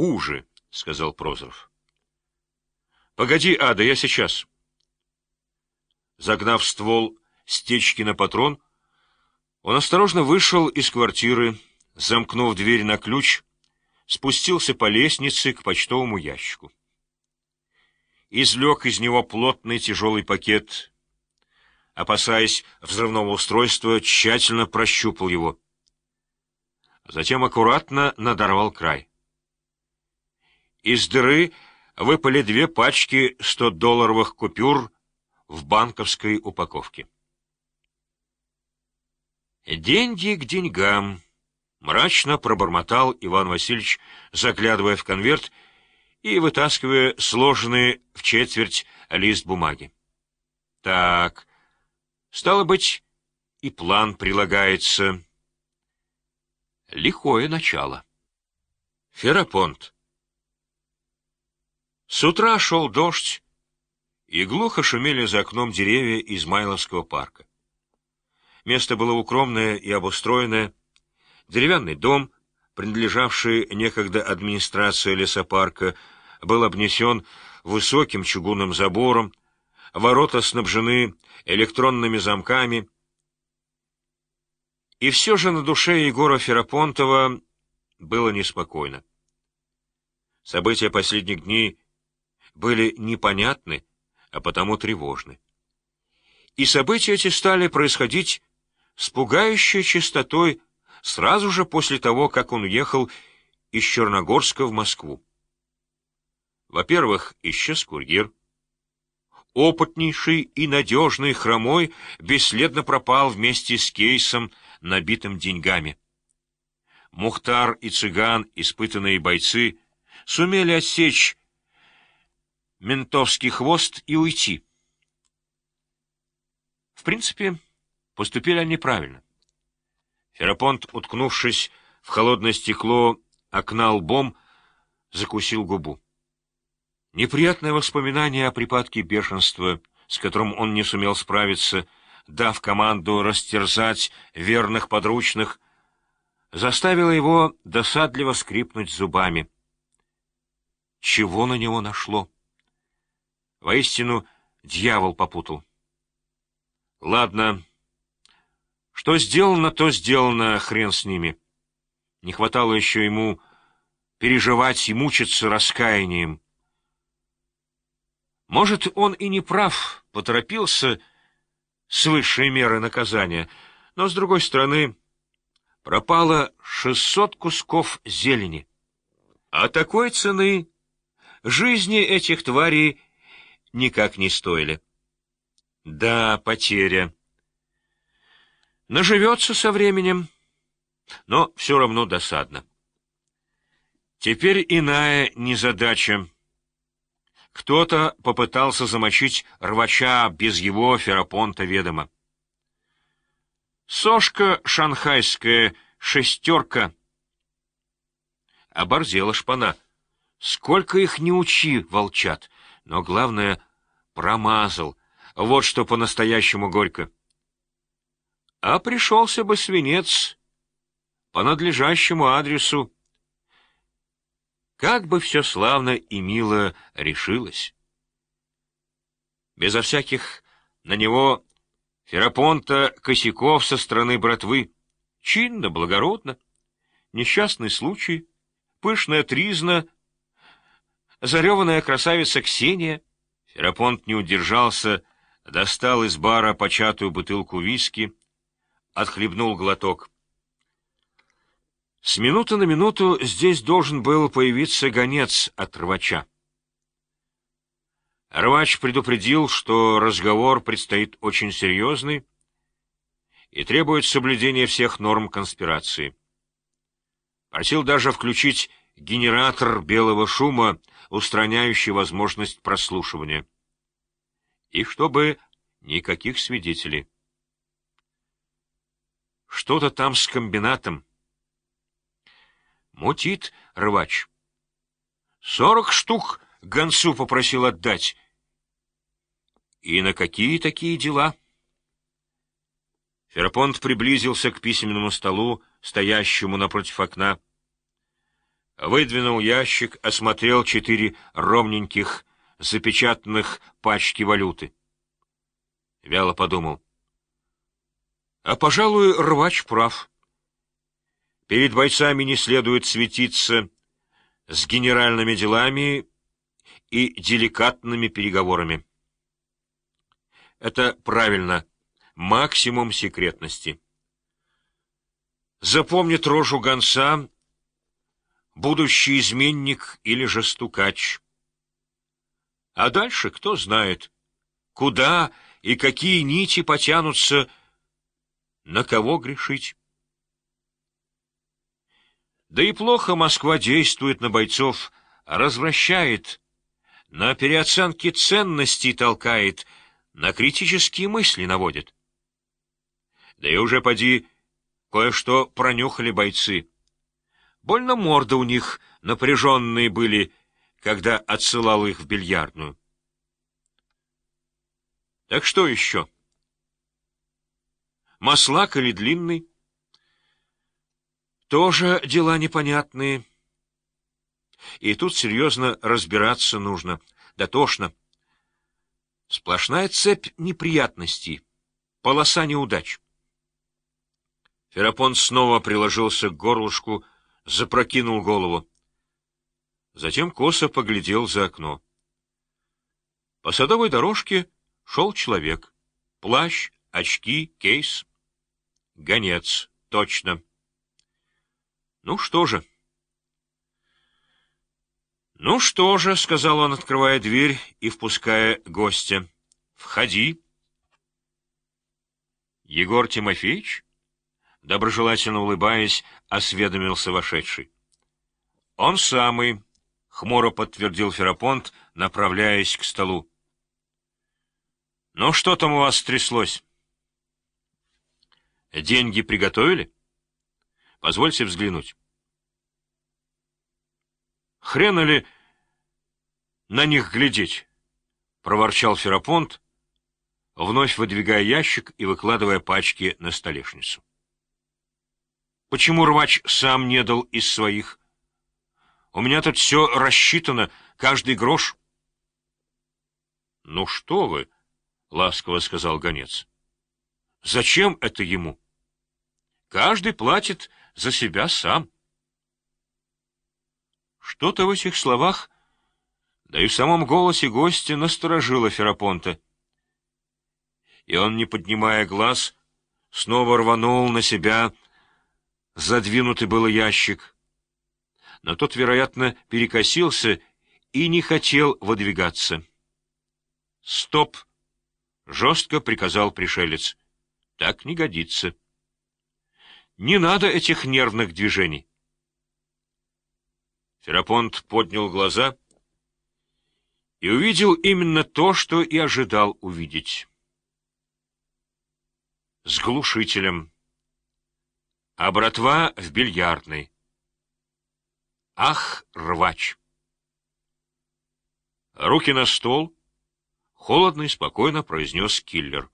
хуже, — сказал Прозоров. — Погоди, Ада, я сейчас. Загнав ствол стечки на патрон, он осторожно вышел из квартиры, замкнув дверь на ключ, спустился по лестнице к почтовому ящику. Извлек из него плотный тяжелый пакет, опасаясь взрывного устройства, тщательно прощупал его. Затем аккуратно надорвал край. Из дыры выпали две пачки 100-долларовых купюр в банковской упаковке. «Деньги к деньгам», — мрачно пробормотал Иван Васильевич, заглядывая в конверт и вытаскивая сложенный в четверть лист бумаги. «Так, стало быть, и план прилагается. Лихое начало». Ферапонт. С утра шел дождь, и глухо шумели за окном деревья Измайловского парка. Место было укромное и обустроенное. Деревянный дом, принадлежавший некогда администрации лесопарка, был обнесен высоким чугунным забором, ворота снабжены электронными замками. И все же на душе Егора Ферапонтова было неспокойно. События последних дней были непонятны, а потому тревожны. И события эти стали происходить с пугающей частотой сразу же после того, как он уехал из Черногорска в Москву. Во-первых, исчез курьер. Опытнейший и надежный хромой бесследно пропал вместе с кейсом, набитым деньгами. Мухтар и цыган, испытанные бойцы, сумели отсечь ментовский хвост и уйти. В принципе, поступили они правильно. Ферапонт, уткнувшись в холодное стекло окна лбом, закусил губу. Неприятное воспоминание о припадке бешенства, с которым он не сумел справиться, дав команду растерзать верных подручных, заставило его досадливо скрипнуть зубами. Чего на него нашло? Воистину, дьявол попутал. Ладно, что сделано, то сделано, хрен с ними. Не хватало еще ему переживать и мучиться раскаянием. Может, он и не прав, поторопился с высшей меры наказания, но, с другой стороны, пропало шестьсот кусков зелени. А такой цены жизни этих тварей никак не стоили. Да, потеря. Наживется со временем, но все равно досадно. Теперь иная незадача. Кто-то попытался замочить рвача без его ферапонта ведома. Сошка шанхайская шестерка. Оборзела шпана. Сколько их не учи, волчат, но главное — промазал. Вот что по-настоящему горько. А пришелся бы свинец по надлежащему адресу. Как бы все славно и мило решилось. Безо всяких на него Ферапонта косяков со стороны братвы. Чинно, благородно. Несчастный случай, пышная тризна — зареванная красавица Ксения. Ферапонт не удержался, достал из бара початую бутылку виски, отхлебнул глоток. С минуты на минуту здесь должен был появиться гонец от рвача. Рвач предупредил, что разговор предстоит очень серьезный и требует соблюдения всех норм конспирации. Просил даже включить генератор белого шума, устраняющий возможность прослушивания. И чтобы никаких свидетелей. Что-то там с комбинатом. Мутит рвач. Сорок штук гонцу попросил отдать. И на какие такие дела? Ферапонт приблизился к письменному столу, стоящему напротив окна. Выдвинул ящик, осмотрел четыре ровненьких, запечатанных пачки валюты. Вяло подумал. А, пожалуй, рвач прав. Перед бойцами не следует светиться с генеральными делами и деликатными переговорами. Это правильно, максимум секретности. Запомнит рожу гонца будущий изменник или же стукач. А дальше кто знает, куда и какие нити потянутся, на кого грешить. Да и плохо Москва действует на бойцов, развращает, на переоценки ценностей толкает, на критические мысли наводит. Да и уже поди, кое-что пронюхали бойцы. Больно морды у них напряженные были, когда отсылал их в бильярдную. Так что еще? Маслак или длинный? Тоже дела непонятные. И тут серьезно разбираться нужно. Да тошно. Сплошная цепь неприятностей, полоса неудач. Ферапон снова приложился к горлышку, запрокинул голову. Затем косо поглядел за окно. По садовой дорожке шел человек. Плащ, очки, кейс. Гонец, точно. Ну что же? Ну что же, — сказал он, открывая дверь и впуская гостя. Входи. Егор Тимофеевич? Доброжелательно улыбаясь, осведомился вошедший. Он самый, — хмуро подтвердил Ферапонт, направляясь к столу. Ну, что там у вас стряслось? Деньги приготовили? Позвольте взглянуть. Хрена ли на них глядеть? — проворчал Ферапонт, вновь выдвигая ящик и выкладывая пачки на столешницу. Почему рвач сам не дал из своих? У меня тут все рассчитано, каждый грош. — Ну что вы, — ласково сказал гонец. — Зачем это ему? Каждый платит за себя сам. Что-то в этих словах, да и в самом голосе гостя насторожило Ферапонта. И он, не поднимая глаз, снова рванул на себя задвинутый был ящик. Но тот, вероятно, перекосился и не хотел выдвигаться. «Стоп!» — жестко приказал пришелец. «Так не годится. Не надо этих нервных движений». Ферапонт поднял глаза и увидел именно то, что и ожидал увидеть. С глушителем. А братва в бильярдной. Ах, рвач! Руки на стол, холодно и спокойно произнес киллер.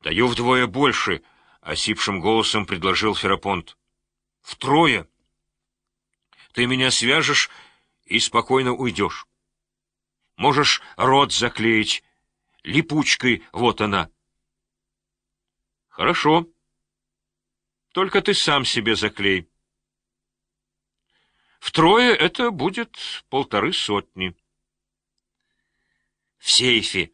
«Даю вдвое больше», — осипшим голосом предложил Ферапонт. «Втрое!» Ты меня свяжешь и спокойно уйдешь. Можешь рот заклеить. Липучкой вот она. Хорошо. Только ты сам себе заклей. Втрое это будет полторы сотни. В сейфе.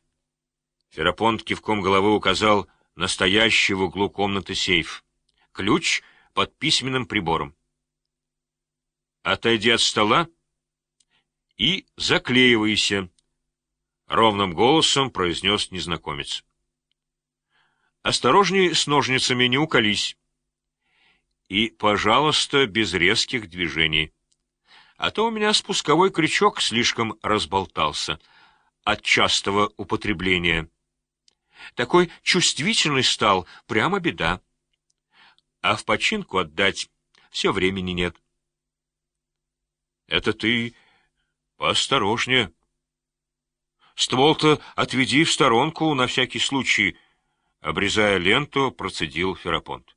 Ферапонт кивком головы указал настоящий в углу комнаты сейф. Ключ под письменным прибором. Отойди от стола и заклеивайся, — ровным голосом произнес незнакомец. Осторожней с ножницами не уколись. И, пожалуйста, без резких движений. А то у меня спусковой крючок слишком разболтался от частого употребления. Такой чувствительный стал, прямо беда. А в починку отдать все времени нет. Это ты поосторожнее. Ствол-то отведи в сторонку на всякий случай, — обрезая ленту, процедил Ферапонт.